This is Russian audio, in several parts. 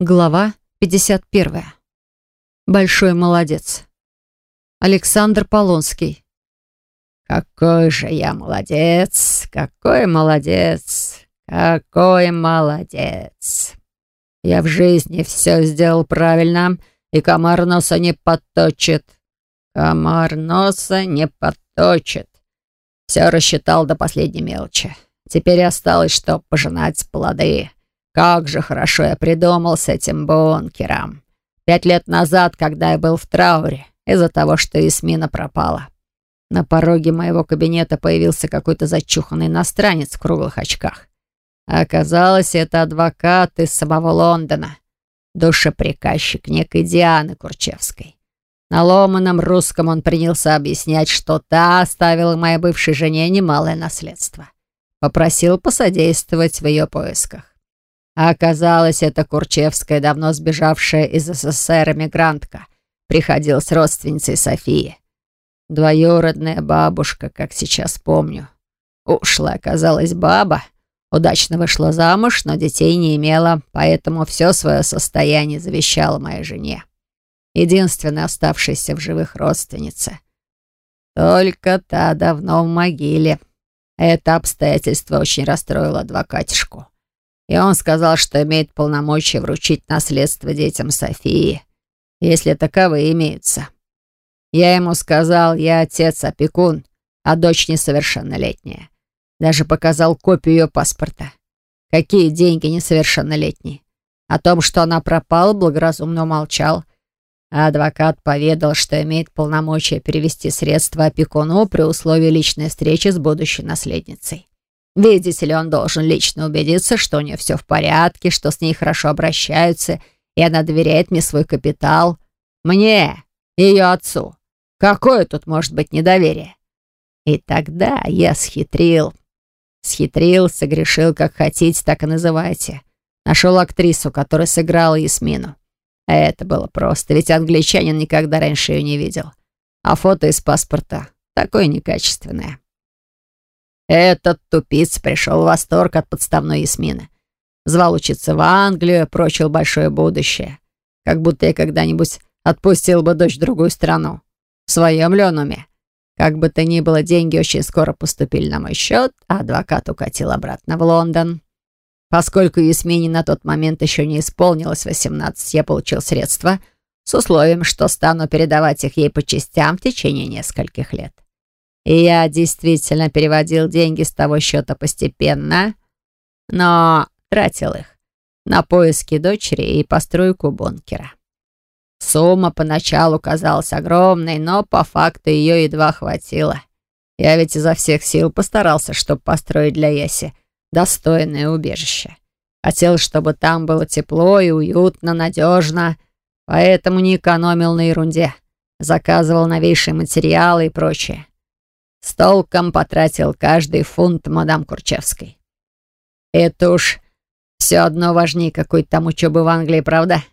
Глава 51. Большой молодец. Александр Полонский. «Какой же я молодец! Какой молодец! Какой молодец! Я в жизни все сделал правильно, и комар носа не подточит. Комар носа не подточит. Все рассчитал до последней мелочи. Теперь осталось, что пожинать плоды». Как же хорошо я придумал с этим бункером. Пять лет назад, когда я был в трауре, из-за того, что Исмина пропала. На пороге моего кабинета появился какой-то зачуханный иностранец в круглых очках. Оказалось, это адвокат из самого Лондона, душеприказчик некой Дианы Курчевской. На ломаном русском он принялся объяснять, что та оставила моей бывшей жене немалое наследство. Попросил посодействовать в ее поисках. А оказалось, это Курчевская, давно сбежавшая из СССР эмигрантка, приходила с родственницей Софии. Двоюродная бабушка, как сейчас помню. Ушла, оказалась баба. Удачно вышла замуж, но детей не имела, поэтому все свое состояние завещала моей жене. Единственная оставшаяся в живых родственница. Только та давно в могиле. Это обстоятельство очень расстроило адвокатишку. И он сказал, что имеет полномочия вручить наследство детям Софии, если таковые имеются. Я ему сказал, я отец, опекун, а дочь несовершеннолетняя. Даже показал копию ее паспорта. Какие деньги несовершеннолетней? О том, что она пропала, благоразумно молчал. А адвокат поведал, что имеет полномочия перевести средства опекуну при условии личной встречи с будущей наследницей. Видите ли, он должен лично убедиться, что у нее все в порядке, что с ней хорошо обращаются, и она доверяет мне свой капитал. Мне, ее отцу. Какое тут может быть недоверие? И тогда я схитрил. Схитрил, согрешил, как хотите, так и называйте. Нашел актрису, которая сыграла Ясмину. Это было просто, ведь англичанин никогда раньше ее не видел. А фото из паспорта такое некачественное. Этот тупиц пришел в восторг от подставной Ясмины. Звал учиться в Англию, прочил большое будущее. Как будто я когда-нибудь отпустил бы дочь в другую страну. В своем Ленуме. Как бы то ни было, деньги очень скоро поступили на мой счет, а адвокат укатил обратно в Лондон. Поскольку Ясмине на тот момент еще не исполнилось 18, я получил средства с условием, что стану передавать их ей по частям в течение нескольких лет. Я действительно переводил деньги с того счета постепенно, но тратил их на поиски дочери и постройку бункера. Сумма поначалу казалась огромной, но по факту ее едва хватило. Я ведь изо всех сил постарался, чтобы построить для Яси достойное убежище. Хотел, чтобы там было тепло и уютно, надежно, поэтому не экономил на ерунде. Заказывал новейшие материалы и прочее. С толком потратил каждый фунт мадам Курчевской. Это уж все одно важнее какой-то там учебы в Англии, правда?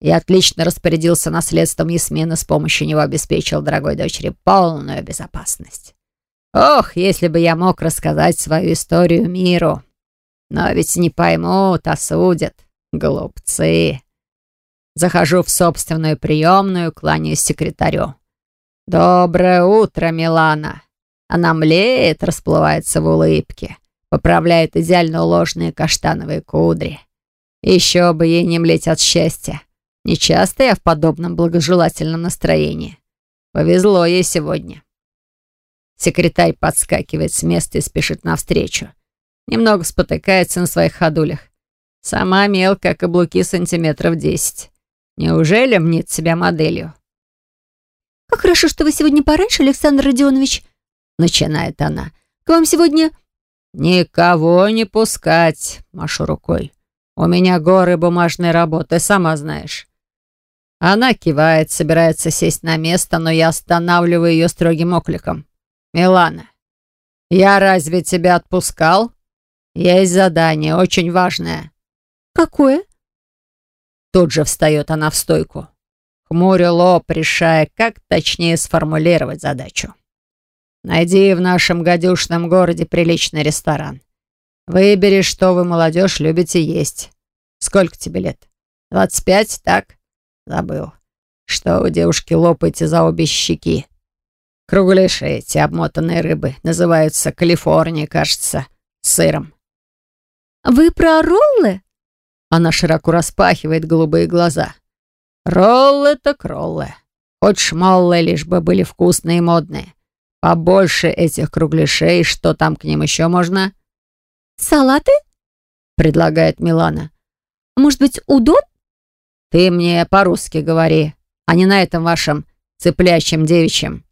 Я отлично распорядился наследством Ясмина, с помощью него обеспечил дорогой дочери полную безопасность. Ох, если бы я мог рассказать свою историю миру. Но ведь не поймут, осудят. Глупцы. Захожу в собственную приемную, кланяюсь секретарю. «Доброе утро, Милана!» Она млеет, расплывается в улыбке, поправляет идеально уложенные каштановые кудри. Еще бы ей не млеть от счастья. Не часто я в подобном благожелательном настроении. Повезло ей сегодня. Секретарь подскакивает с места и спешит навстречу. Немного спотыкается на своих ходулях. Сама мелкая, каблуки сантиметров десять. Неужели мнит себя моделью? «Как хорошо, что вы сегодня пораньше, Александр Родионович», начинает она. «К вам сегодня...» «Никого не пускать», — машу рукой. «У меня горы бумажной работы, сама знаешь». Она кивает, собирается сесть на место, но я останавливаю ее строгим окликом. «Милана, я разве тебя отпускал? Есть задание, очень важное». «Какое?» Тут же встает она в стойку. Хмурю лоб, решая, как точнее сформулировать задачу. Найди в нашем гадюшном городе приличный ресторан. Выбери, что вы, молодежь, любите есть. Сколько тебе лет? Двадцать пять, так? Забыл. Что вы, девушки, лопаете за обе щеки? Кругляши эти, обмотанные рыбы, называются Калифорния, кажется, с сыром. «Вы про роллы?» Она широко распахивает голубые глаза. «Роллы так роллы. Хоть моллы, лишь бы были вкусные и модные. Побольше этих кругляшей, что там к ним еще можно?» «Салаты?» — предлагает Милана. «Может быть, удон?» «Ты мне по-русски говори, а не на этом вашем цыплящем девичьем».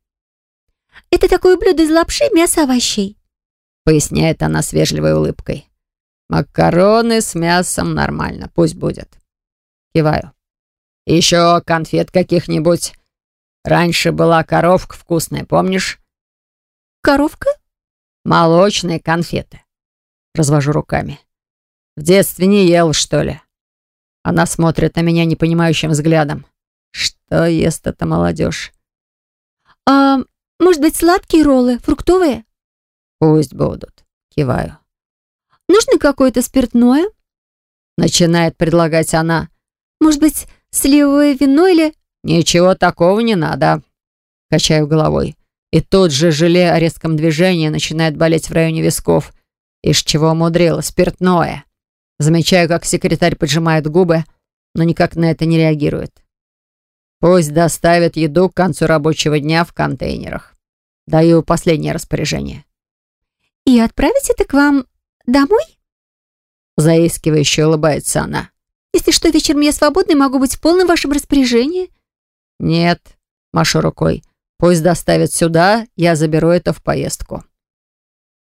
«Это такое блюдо из лапши, мяса, овощей», — поясняет она с вежливой улыбкой. «Макароны с мясом нормально, пусть будет». Киваю. «Еще конфет каких-нибудь. Раньше была коровка вкусная, помнишь?» «Коровка?» «Молочные конфеты». Развожу руками. «В детстве не ел, что ли?» Она смотрит на меня непонимающим взглядом. «Что ест эта молодежь?» «А может быть, сладкие роллы, фруктовые?» «Пусть будут», — киваю. «Нужно какое-то спиртное?» Начинает предлагать она. «Может быть, сливовое вино или...» «Ничего такого не надо», — качаю головой. И тут же желе о резком движении начинает болеть в районе висков. Ишь чего умудрила, спиртное. Замечаю, как секретарь поджимает губы, но никак на это не реагирует. Пусть доставят еду к концу рабочего дня в контейнерах. Даю последнее распоряжение. «И отправить это к вам домой?» Заискивающе улыбается она. «Если что, вечером я свободна и могу быть в полном вашем распоряжении». «Нет», — машу рукой. «Пусть доставят сюда, я заберу это в поездку».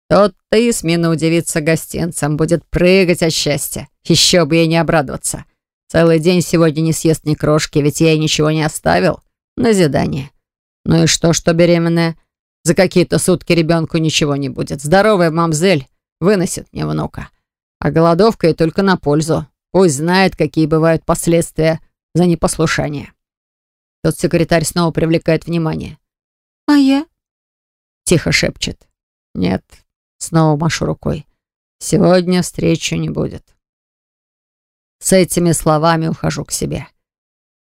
Тот-то и смена удивится гостинцам, будет прыгать от счастья. Еще бы ей не обрадоваться. Целый день сегодня не съест ни крошки, ведь я ей ничего не оставил. Назидание. Ну и что, что беременная? За какие-то сутки ребенку ничего не будет. Здоровая мамзель выносит мне внука. А голодовка ей только на пользу. Пусть знает, какие бывают последствия за непослушание. Тот секретарь снова привлекает внимание. «А я?» Тихо шепчет. «Нет». Снова машу рукой. «Сегодня встречи не будет». С этими словами ухожу к себе.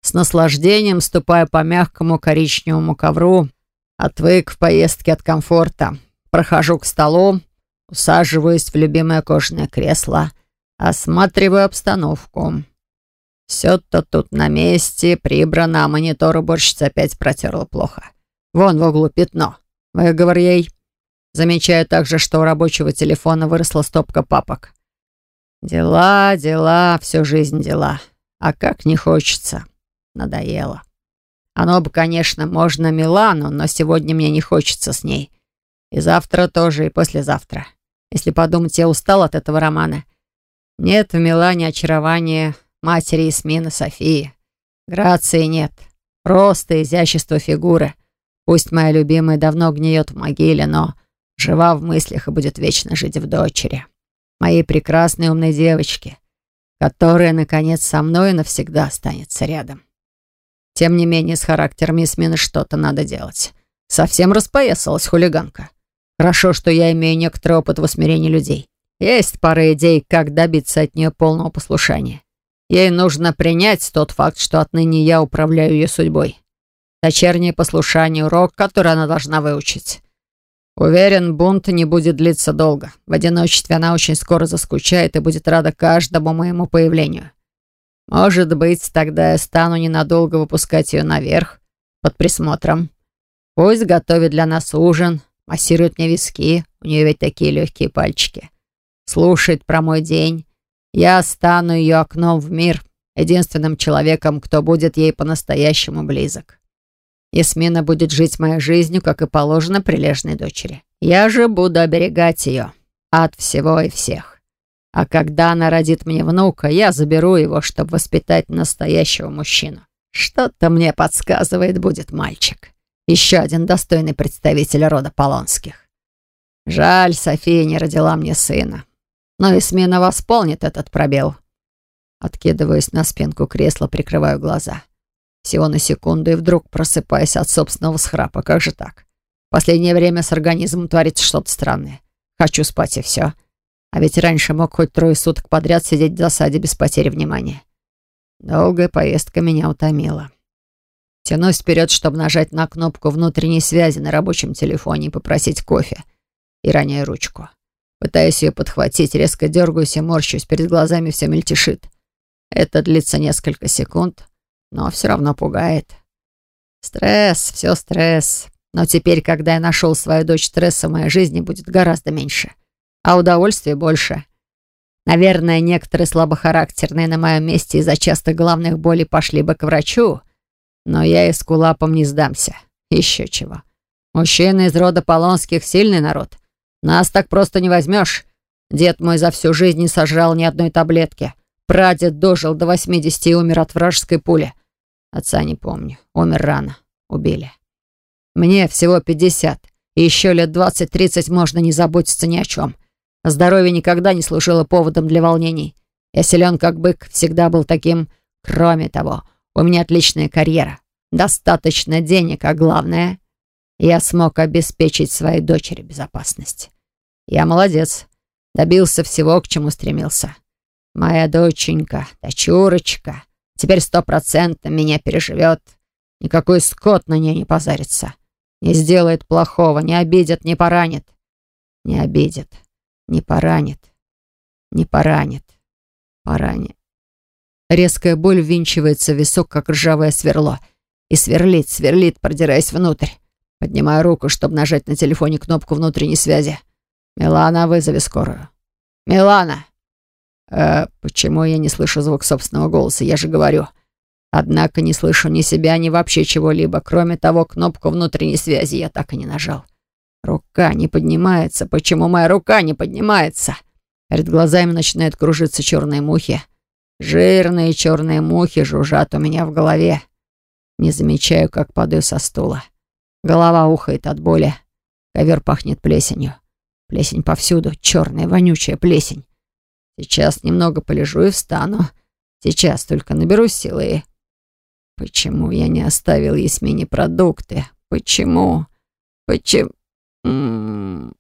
С наслаждением ступаю по мягкому коричневому ковру, отвык в поездке от комфорта. Прохожу к столу, усаживаюсь в любимое кожаное кресло, осматриваю обстановку. Все-то тут на месте, прибрано, а монитор уборщица опять протерла плохо. Вон в углу пятно. Выговор ей. Замечаю также, что у рабочего телефона выросла стопка папок. Дела, дела, всю жизнь дела. А как не хочется. Надоело. Оно бы, конечно, можно Милану, но сегодня мне не хочется с ней. И завтра тоже, и послезавтра. Если подумать, я устал от этого романа. Нет в Милане очарования матери Исмины Софии. Грации нет. Роста, изящество фигуры. Пусть моя любимая давно гниет в могиле, но жива в мыслях и будет вечно жить в дочери моей прекрасной умной девочки, которая, наконец, со мной навсегда останется рядом. Тем не менее, с характером Ясмины что-то надо делать. Совсем распоясалась хулиганка. Хорошо, что я имею некоторый опыт в усмирении людей. Есть пара идей, как добиться от нее полного послушания. Ей нужно принять тот факт, что отныне я управляю ее судьбой. Дочернее послушание — урок, который она должна выучить. Уверен, бунт не будет длиться долго. В одиночестве она очень скоро заскучает и будет рада каждому моему появлению. Может быть, тогда я стану ненадолго выпускать ее наверх, под присмотром. Пусть готовит для нас ужин, массирует мне виски, у нее ведь такие легкие пальчики. Слушает про мой день. Я стану ее окном в мир, единственным человеком, кто будет ей по-настоящему близок. Ясмина будет жить моей жизнью, как и положено прилежной дочери. Я же буду оберегать ее от всего и всех. А когда она родит мне внука, я заберу его, чтобы воспитать настоящего мужчину. Что-то мне подсказывает, будет мальчик. Еще один достойный представитель рода Полонских. Жаль, София не родила мне сына. Но Ясмина восполнит этот пробел. Откидываясь на спинку кресла, прикрываю глаза. Всего на секунду и вдруг просыпаясь от собственного схрапа. Как же так? В последнее время с организмом творится что-то странное. Хочу спать и все. А ведь раньше мог хоть трое суток подряд сидеть в засаде без потери внимания. Долгая поездка меня утомила. Тянусь вперед, чтобы нажать на кнопку внутренней связи на рабочем телефоне и попросить кофе. И роняю ручку. Пытаюсь ее подхватить, резко дергаюсь и морщусь, перед глазами все мельтешит. Это длится несколько секунд, но все равно пугает. Стресс, все стресс. Но теперь, когда я нашел свою дочь, стресса в моей жизни будет гораздо меньше, а удовольствия больше. Наверное, некоторые слабохарактерные на моем месте из-за частых головных болей пошли бы к врачу, но я и с кулапом не сдамся. Еще чего. Мужчины из рода Полонских — сильный народ. Нас так просто не возьмешь. Дед мой за всю жизнь не сожрал ни одной таблетки. Прадед дожил до 80 и умер от вражеской пули. Отца не помню. Умер рано. Убили. Мне всего 50. И еще лет 20-30 можно не заботиться ни о чем. Здоровье никогда не служило поводом для волнений. Я силен как бык, всегда был таким. Кроме того, у меня отличная карьера. Достаточно денег, а главное, я смог обеспечить своей дочери безопасность. Я молодец. Добился всего, к чему стремился. Моя доченька, дочурочка, теперь стопроцентно меня переживет. Никакой скот на ней не позарится. Не сделает плохого, не обидит, не поранит. Не обидит, не поранит, не поранит, поранит. Резкая боль ввинчивается в висок, как ржавое сверло. И сверлит, сверлит, продираясь внутрь. Поднимаю руку, чтобы нажать на телефоне кнопку внутренней связи. «Милана, вызови скорую». «Милана!» «Э, почему я не слышу звук собственного голоса? Я же говорю. Однако не слышу ни себя, ни вообще чего-либо. Кроме того, кнопку внутренней связи я так и не нажал. Рука не поднимается. Почему моя рука не поднимается? Перед глазами начинают кружиться черные мухи. Жирные черные мухи жужжат у меня в голове. Не замечаю, как падаю со стула. Голова ухает от боли. Ковер пахнет плесенью. Плесень повсюду, черная, вонючая плесень. Сейчас немного полежу и встану. Сейчас только наберу силы. Почему я не оставил Ясмине продукты? Почему? Почему? М -м -м.